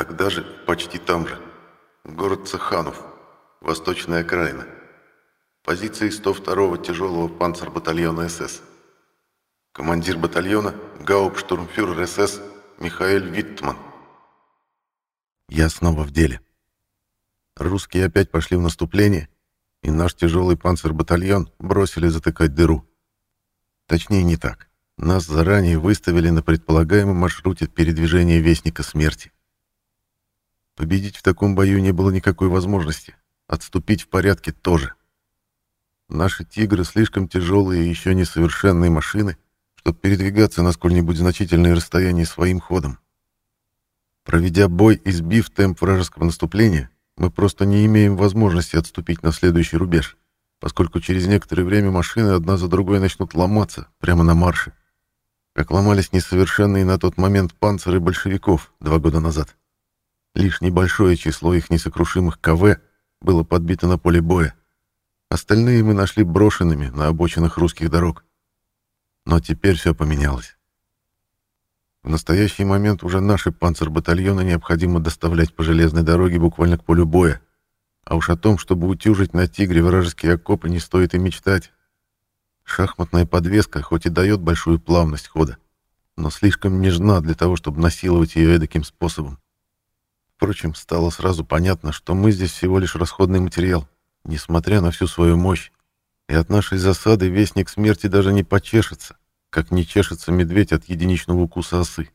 Тогда же, почти там же, город Цеханов, восточная окраина. Позиции 102-го тяжелого панцербатальона СС. Командир батальона гауптштурмфюрер СС Михаэль Виттман. Я снова в деле. Русские опять пошли в наступление, и наш тяжелый панцербатальон бросили затыкать дыру. Точнее, не так. Нас заранее выставили на предполагаемом маршруте передвижения Вестника Смерти. Победить в таком бою не было никакой возможности. Отступить в порядке тоже. Наши «Тигры» слишком тяжелые и еще несовершенные машины, чтобы передвигаться на сколь-нибудь значительные расстояния своим ходом. Проведя бой и сбив темп вражеского наступления, мы просто не имеем возможности отступить на следующий рубеж, поскольку через некоторое время машины одна за другой начнут ломаться прямо на марше, как ломались несовершенные на тот момент панциры большевиков два года назад. Лишь небольшое число их несокрушимых КВ было подбито на поле боя. Остальные мы нашли брошенными на обочинах русских дорог. Но теперь все поменялось. В настоящий момент уже наши панцербатальоны необходимо доставлять по железной дороге буквально к полю боя. А уж о том, чтобы утюжить на «Тигре» вражеские окопы, не стоит и мечтать. Шахматная подвеска хоть и дает большую плавность хода, но слишком нежна для того, чтобы насиловать ее эдаким способом. Впрочем, стало сразу понятно, что мы здесь всего лишь расходный материал, несмотря на всю свою мощь, и от нашей засады Вестник Смерти даже не почешется, как не чешется медведь от единичного укуса осы.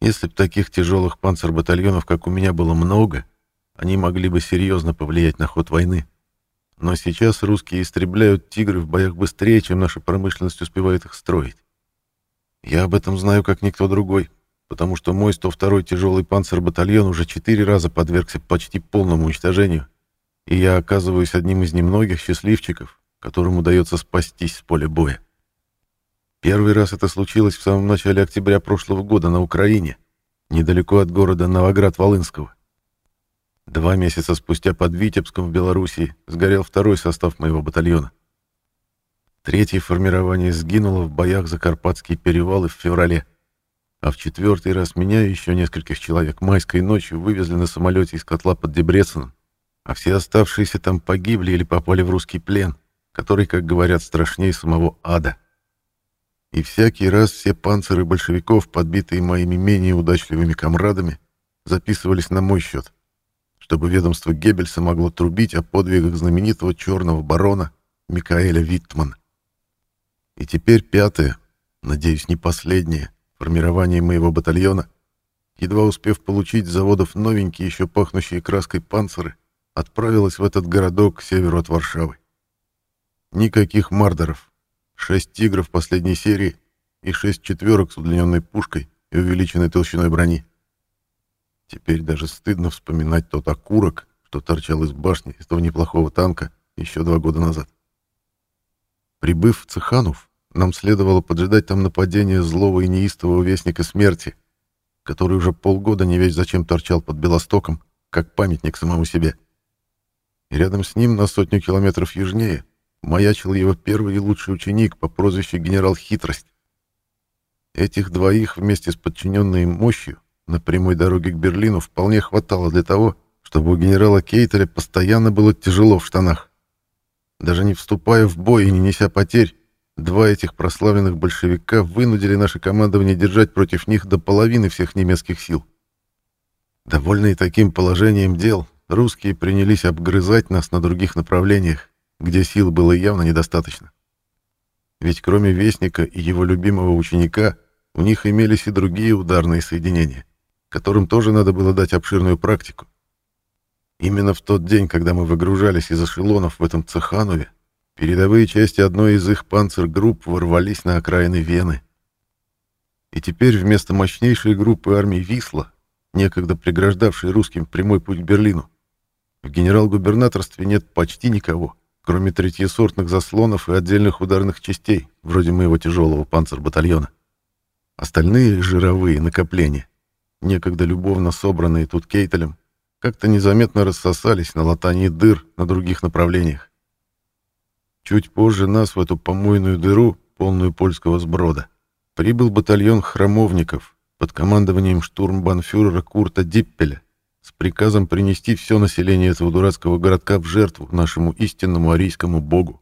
Если б таких тяжелых панцербатальонов, как у меня, было много, они могли бы серьезно повлиять на ход войны. Но сейчас русские истребляют «Тигры» в боях быстрее, чем наша промышленность успевает их строить. Я об этом знаю, как никто другой, потому что мой 102-й тяжелый панцербатальон уже четыре раза подвергся почти полному уничтожению, и я оказываюсь одним из немногих счастливчиков, которым удается спастись с поля боя. Первый раз это случилось в самом начале октября прошлого года на Украине, недалеко от города Новоград-Волынского. Два месяца спустя под Витебском в Белоруссии сгорел второй состав моего батальона. Третье формирование сгинуло в боях за Карпатские перевалы в феврале а в четвертый раз меня и еще нескольких человек майской ночью вывезли на самолете из котла под Дебреценом, а все оставшиеся там погибли или попали в русский плен, который, как говорят, страшнее самого ада. И всякий раз все панциры большевиков, подбитые моими менее удачливыми комрадами, записывались на мой счет, чтобы ведомство Геббельса могло трубить о подвигах знаменитого черного барона Микаэля Виттмана. И теперь пятое, надеюсь, не последнее, формировании моего батальона, едва успев получить с заводов новенькие, еще пахнущие краской панциры, отправилась в этот городок к северу от Варшавы. Никаких мардеров. Шесть тигров последней серии и шесть четверок с удлиненной пушкой и увеличенной толщиной брони. Теперь даже стыдно вспоминать тот окурок, что торчал из башни этого неплохого танка еще два года назад. Прибыв в Цеханов, нам следовало поджидать там нападения злого и неистового вестника смерти, который уже полгода не весь зачем торчал под Белостоком, как памятник самому себе. И рядом с ним, на сотню километров южнее, маячил его первый и лучший ученик по прозвищу генерал Хитрость. Этих двоих вместе с подчиненной им мощью на прямой дороге к Берлину вполне хватало для того, чтобы у генерала Кейтеля постоянно было тяжело в штанах. Даже не вступая в бой и не неся потерь, Два этих прославленных большевика вынудили наше командование держать против них до половины всех немецких сил. Довольные таким положением дел, русские принялись обгрызать нас на других направлениях, где сил было явно недостаточно. Ведь кроме Вестника и его любимого ученика, у них имелись и другие ударные соединения, которым тоже надо было дать обширную практику. Именно в тот день, когда мы выгружались из эшелонов в этом Цеханове, Передовые части одной из их панцергрупп ворвались на окраины Вены. И теперь вместо мощнейшей группы армии «Висла», некогда преграждавшей русским прямой путь к Берлину, в генерал-губернаторстве нет почти никого, кроме третьесортных заслонов и отдельных ударных частей, вроде моего тяжелого панцербатальона. Остальные жировые накопления, некогда любовно собранные тут Кейтелем, как-то незаметно рассосались на латании дыр на других направлениях. Чуть позже нас в эту помойную дыру, полную польского сброда, прибыл батальон храмовников, под командованием штурмбанфюрера Курта Диппеля с приказом принести все население этого дурацкого городка в жертву нашему истинному арийскому богу.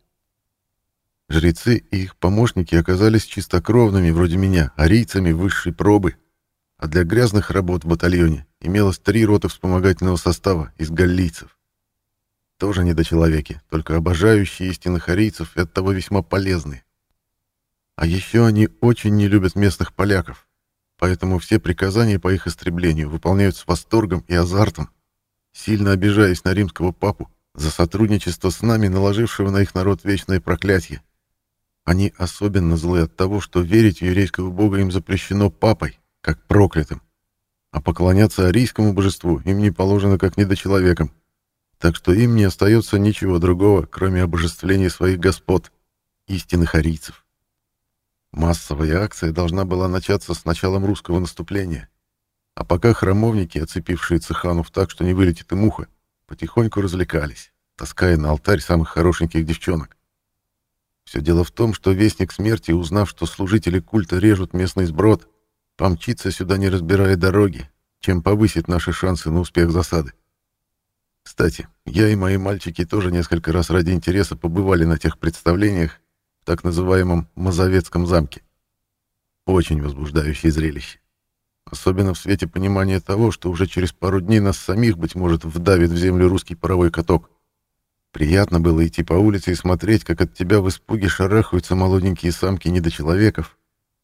Жрецы и их помощники оказались чистокровными, вроде меня, арийцами высшей пробы, а для грязных работ в батальоне имелось три роты вспомогательного состава из галлийцев. Тоже недочеловеки, только обожающие истинных арийцев и оттого весьма полезные. А еще они очень не любят местных поляков, поэтому все приказания по их истреблению выполняют с восторгом и азартом, сильно обижаясь на римского папу за сотрудничество с нами, наложившего на их народ вечное проклятие. Они особенно злы от того, что верить в еврейского бога им запрещено папой, как проклятым, а поклоняться арийскому божеству им не положено как недочеловекам. Так что им не остается ничего другого, кроме обожествления своих господ, истинных арийцев. Массовая акция должна была начаться с началом русского наступления, а пока храмовники, оцепившие Цеханов так, что не вылетит и муха, потихоньку развлекались, таская на алтарь самых хорошеньких девчонок. Все дело в том, что Вестник Смерти, узнав, что служители культа режут местный сброд, помчится сюда, не разбирая дороги, чем повысит наши шансы на успех засады. Кстати, я и мои мальчики тоже несколько раз ради интереса побывали на тех представлениях в так называемом Мазовецком замке. Очень возбуждающее зрелище. Особенно в свете понимания того, что уже через пару дней нас самих, быть может, вдавит в землю русский паровой каток. Приятно было идти по улице и смотреть, как от тебя в испуге шарахаются молоденькие самки недочеловеков,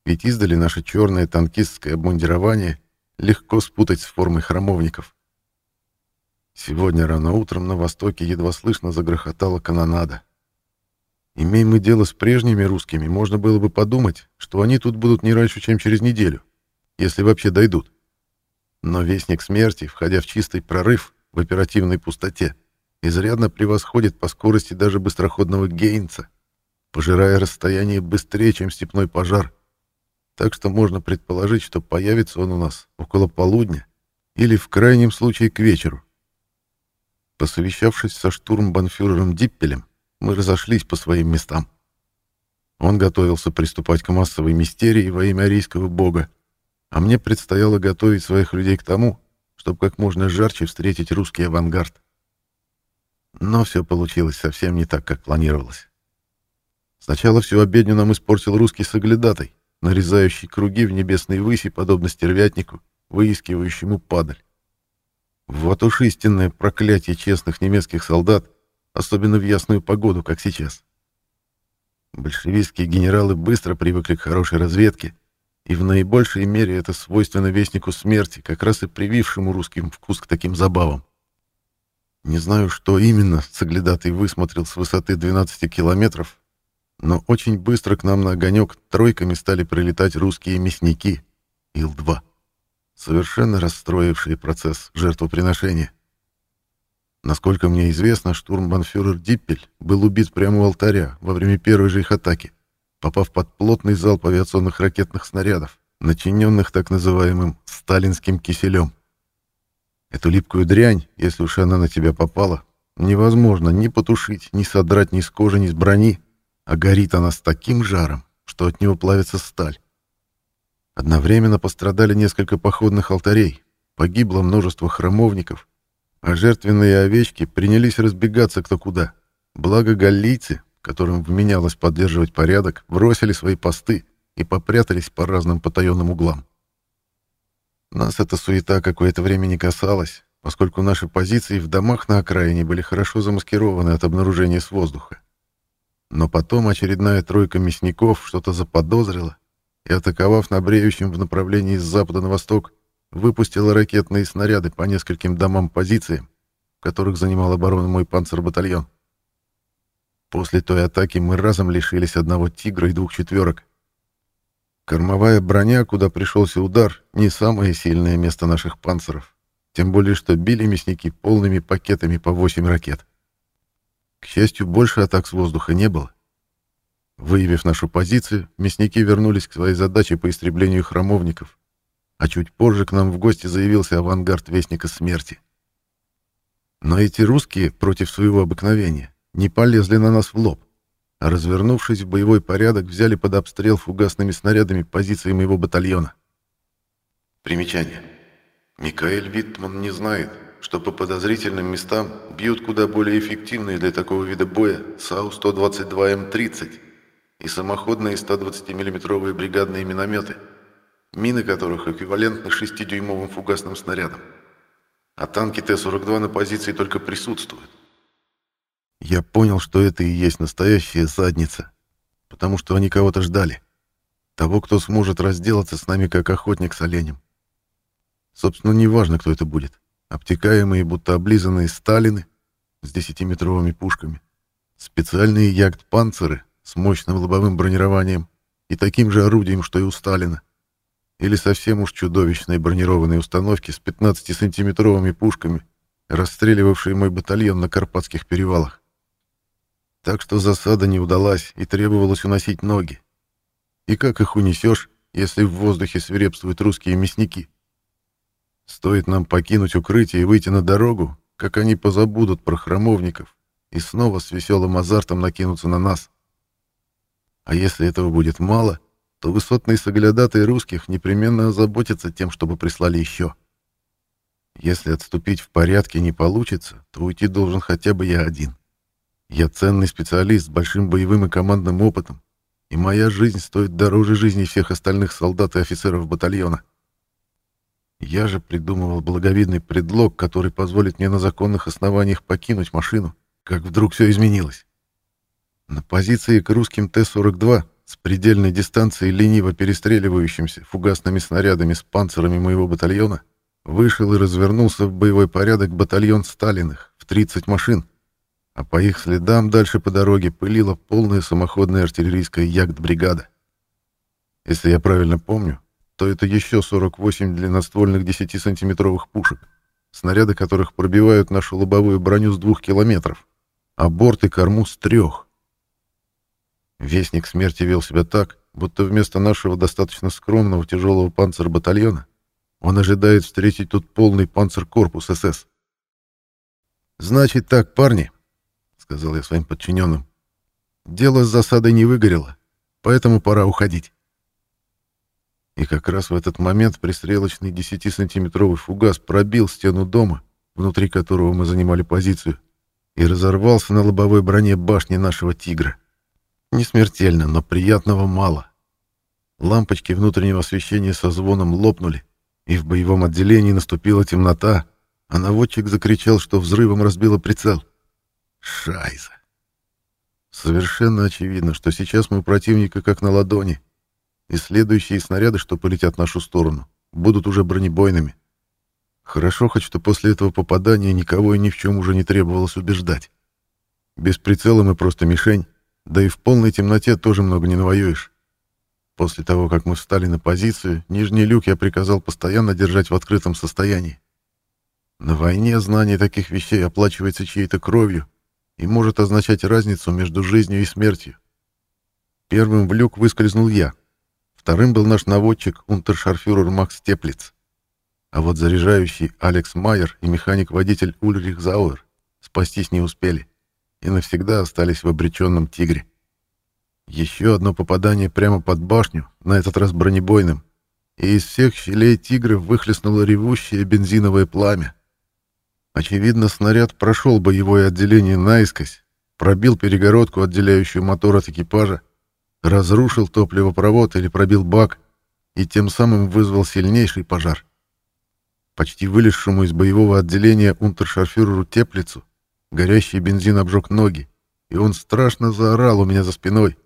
ведь издали наше черное танкистское обмундирование легко спутать с формой храмовников. Сегодня рано утром на востоке едва слышно загрохотала канонада. Имеем мы дело с прежними русскими, можно было бы подумать, что они тут будут не раньше, чем через неделю, если вообще дойдут. Но Вестник Смерти, входя в чистый прорыв в оперативной пустоте, изрядно превосходит по скорости даже быстроходного Гейнца, пожирая расстояние быстрее, чем степной пожар. Так что можно предположить, что появится он у нас около полудня или в крайнем случае к вечеру. Посовещавшись со штурмбанфюрером Диппелем, мы разошлись по своим местам. Он готовился приступать к массовой мистерии во имя арийского бога, а мне предстояло готовить своих людей к тому, чтобы как можно жарче встретить русский авангард. Но все получилось совсем не так, как планировалось. Сначала всю обедню нам испортил русский соглядатай, нарезающий круги в небесной выси, подобно стервятнику, выискивающему падаль. Вот уж истинное проклятие честных немецких солдат, особенно в ясную погоду, как сейчас. Большевистские генералы быстро привыкли к хорошей разведке, и в наибольшей мере это свойственно вестнику смерти, как раз и привившему русским вкус к таким забавам. Не знаю, что именно соглядатый высмотрел с высоты 12 километров, но очень быстро к нам на огонек тройками стали прилетать русские мясники Ил-2, совершенно расстроившие процесс жертвоприношения. Насколько мне известно, штурмбанфюрер Диппель был убит прямо у алтаря во время первой же их атаки, попав под плотный залп авиационных ракетных снарядов, начиненных так называемым «сталинским киселем». Эту липкую дрянь, если уж она на тебя попала, невозможно ни потушить, ни содрать ни с кожи, ни с брони, а горит она с таким жаром, что от него плавится сталь. Одновременно пострадали несколько походных алтарей, погибло множество храмовников, а жертвенные овечки принялись разбегаться кто куда. Благо галлийцы, которым вменялось поддерживать порядок, бросили свои посты и попрятались по разным потаенным углам. Нас эта суета какое-то время не касалась, поскольку наши позиции в домах на окраине были хорошо замаскированы от обнаружения с воздуха. Но потом очередная тройка мясников что-то заподозрила и, атаковав на бреющем в направлении с запада на восток, выпустила ракетные снаряды по нескольким домам-позициям, которых занимал оборону мой панцербатальон. После той атаки мы разом лишились одного «Тигра» и двух четверок, Кормовая броня, куда пришелся удар, не самое сильное место наших панциров. Тем более, что били мясники полными пакетами по 8 ракет. К счастью, больше атак с воздуха не было. Выявив нашу позицию, мясники вернулись к своей задаче по истреблению храмовников, а чуть позже к нам в гости заявился авангард Вестника Смерти. Но эти русские, против своего обыкновения, не полезли на нас в лоб а развернувшись в боевой порядок, взяли под обстрел фугасными снарядами позиции моего батальона. Примечание. Микаэль Виттман не знает, что по подозрительным местам бьют куда более эффективные для такого вида боя САУ-122М30 и самоходные 120 миллиметровые бригадные минометы, мины которых эквивалентны 6-дюймовым фугасным снарядам. А танки Т-42 на позиции только присутствуют. Я понял, что это и есть настоящая задница, потому что они кого-то ждали. Того, кто сможет разделаться с нами, как охотник с оленем. Собственно, неважно, кто это будет. Обтекаемые, будто облизанные Сталины с десятиметровыми пушками, специальные ягд-панцеры с мощным лобовым бронированием и таким же орудием, что и у Сталина, или совсем уж чудовищные бронированные установки с 15-сантиметровыми пушками, расстреливавшие мой батальон на Карпатских перевалах. Так что засада не удалась, и требовалось уносить ноги. И как их унесешь, если в воздухе свирепствуют русские мясники? Стоит нам покинуть укрытие и выйти на дорогу, как они позабудут про храмовников и снова с веселым азартом накинутся на нас. А если этого будет мало, то высотные соглядатые русских непременно озаботятся тем, чтобы прислали еще. Если отступить в порядке не получится, то уйти должен хотя бы я один. Я ценный специалист с большим боевым и командным опытом, и моя жизнь стоит дороже жизни всех остальных солдат и офицеров батальона. Я же придумывал благовидный предлог, который позволит мне на законных основаниях покинуть машину, как вдруг все изменилось. На позиции к русским Т-42 с предельной дистанцией лениво перестреливающимся фугасными снарядами с панцирами моего батальона вышел и развернулся в боевой порядок батальон Сталиных в 30 машин, а по их следам дальше по дороге пылила полная самоходная артиллерийская ягд-бригада. Если я правильно помню, то это еще 48 длинноствольных 10-сантиметровых пушек, снаряды которых пробивают нашу лобовую броню с двух километров, а борт и корму с трех. Вестник смерти вел себя так, будто вместо нашего достаточно скромного тяжелого панцербатальона он ожидает встретить тут полный панцеркорпус СС. «Значит так, парни», — сказал я своим подчиненным, — «дело с засадой не выгорело, поэтому пора уходить». И как раз в этот момент пристрелочный 10-сантиметровый фугас пробил стену дома, внутри которого мы занимали позицию, и разорвался на лобовой броне башни нашего «Тигра». Не смертельно, но приятного мало. Лампочки внутреннего освещения со звоном лопнули, и в боевом отделении наступила темнота, а наводчик закричал, что взрывом разбило прицел. Шайза. Совершенно очевидно, что сейчас мы противника как на ладони — и следующие снаряды, что полетят в нашу сторону, будут уже бронебойными. Хорошо хоть, что после этого попадания никого и ни в чем уже не требовалось убеждать. Без прицела мы просто мишень, да и в полной темноте тоже много не навоюешь. После того, как мы встали на позицию, нижний люк я приказал постоянно держать в открытом состоянии. На войне знание таких вещей оплачивается чьей-то кровью и может означать разницу между жизнью и смертью. Первым в люк выскользнул я, Вторым был наш наводчик, унтершарфюрер Макс Теплиц. А вот заряжающий Алекс Майер и механик-водитель Ульрих Зауэр спастись не успели и навсегда остались в обреченном «Тигре». Еще одно попадание прямо под башню, на этот раз бронебойным, и из всех щелей «Тигра» выхлестнуло ревущее бензиновое пламя. Очевидно, снаряд прошел боевое отделение наискось, пробил перегородку, отделяющую мотор от экипажа, разрушил топливопровод или пробил бак и тем самым вызвал сильнейший пожар. Почти вылезшему из боевого отделения унтершарфюреру Теплицу горящий бензин обжег ноги, и он страшно заорал у меня за спиной,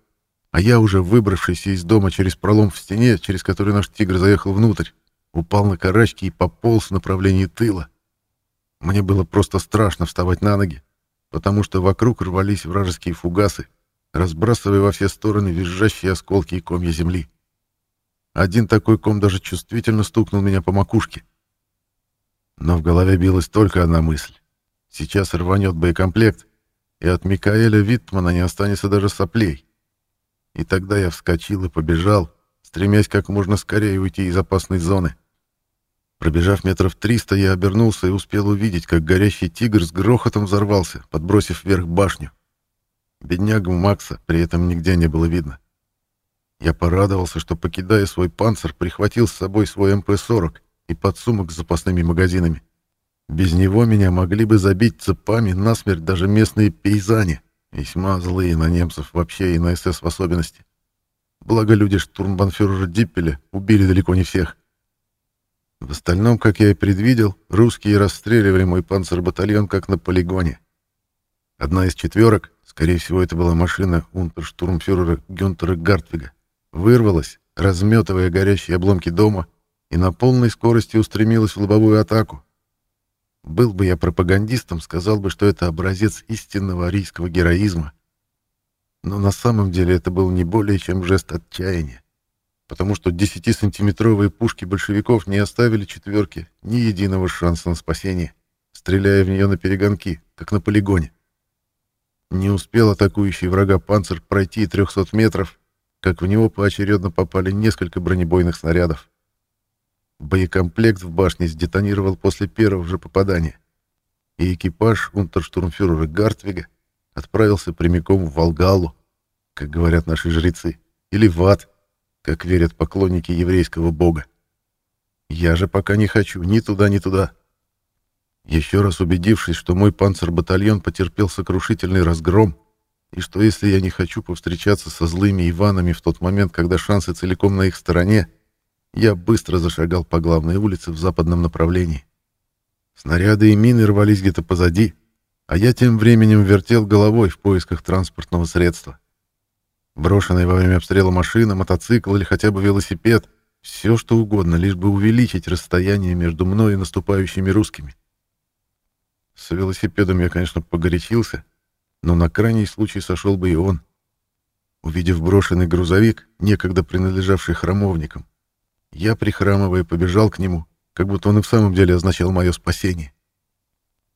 а я, уже выбравшийся из дома через пролом в стене, через который наш тигр заехал внутрь, упал на карачки и пополз в направлении тыла. Мне было просто страшно вставать на ноги, потому что вокруг рвались вражеские фугасы, разбрасывая во все стороны визжащие осколки и комья земли. Один такой ком даже чувствительно стукнул меня по макушке. Но в голове билась только одна мысль. Сейчас рванет боекомплект, и от Микаэля Виттмана не останется даже соплей. И тогда я вскочил и побежал, стремясь как можно скорее уйти из опасной зоны. Пробежав метров триста, я обернулся и успел увидеть, как горящий тигр с грохотом взорвался, подбросив вверх башню. Беднягу Макса при этом нигде не было видно. Я порадовался, что, покидая свой панцирь, прихватил с собой свой МП-40 и подсумок с запасными магазинами. Без него меня могли бы забить цепами насмерть даже местные пейзани, весьма злые на немцев вообще и на СС в особенности. Благо люди штурмбанфюрера Диппеля убили далеко не всех. В остальном, как я и предвидел, русские расстреливали мой панцербатальон как на полигоне. Одна из четверок, скорее всего, это была машина унтерштурмфюрера Гюнтера Гартвига, вырвалась, разметывая горящие обломки дома, и на полной скорости устремилась в лобовую атаку. Был бы я пропагандистом, сказал бы, что это образец истинного арийского героизма. Но на самом деле это был не более чем жест отчаяния, потому что 10-сантиметровые пушки большевиков не оставили четверке ни единого шанса на спасение, стреляя в нее на перегонки, как на полигоне. Не успел атакующий врага панцирь пройти 300 метров, как в него поочередно попали несколько бронебойных снарядов. Боекомплект в башне сдетонировал после первого же попадания, и экипаж унтерштурмфюрера Гартвига отправился прямиком в Волгалу, как говорят наши жрецы, или в ад, как верят поклонники еврейского бога. Я же пока не хочу ни туда, ни туда. Еще раз убедившись, что мой панцербатальон потерпел сокрушительный разгром, и что если я не хочу повстречаться со злыми Иванами в тот момент, когда шансы целиком на их стороне, я быстро зашагал по главной улице в западном направлении. Снаряды и мины рвались где-то позади, а я тем временем вертел головой в поисках транспортного средства. Брошенная во время обстрела машина, мотоцикл или хотя бы велосипед — все что угодно, лишь бы увеличить расстояние между мной и наступающими русскими. С велосипедом я, конечно, погорячился, но на крайний случай сошел бы и он. Увидев брошенный грузовик, некогда принадлежавший храмовникам, я, прихрамывая, побежал к нему, как будто он и в самом деле означал мое спасение.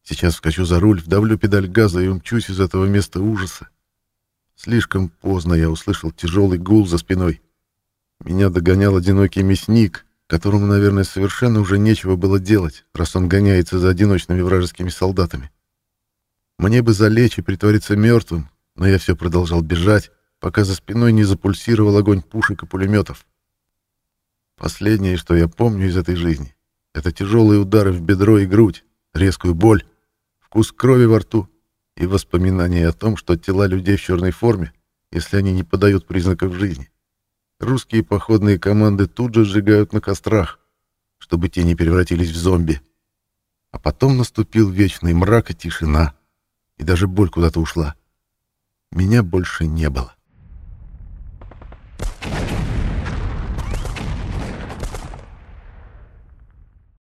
Сейчас вскочу за руль, вдавлю педаль газа и умчусь из этого места ужаса. Слишком поздно я услышал тяжелый гул за спиной. Меня догонял одинокий мясник, которому, наверное, совершенно уже нечего было делать, раз он гоняется за одиночными вражескими солдатами. Мне бы залечь и притвориться мертвым, но я все продолжал бежать, пока за спиной не запульсировал огонь пушек и пулеметов. Последнее, что я помню из этой жизни, это тяжелые удары в бедро и грудь, резкую боль, вкус крови во рту и воспоминания о том, что тела людей в черной форме, если они не подают признаков жизни, русские походные команды тут же сжигают на кострах, чтобы те не превратились в зомби. А потом наступил вечный мрак и тишина, и даже боль куда-то ушла. Меня больше не было.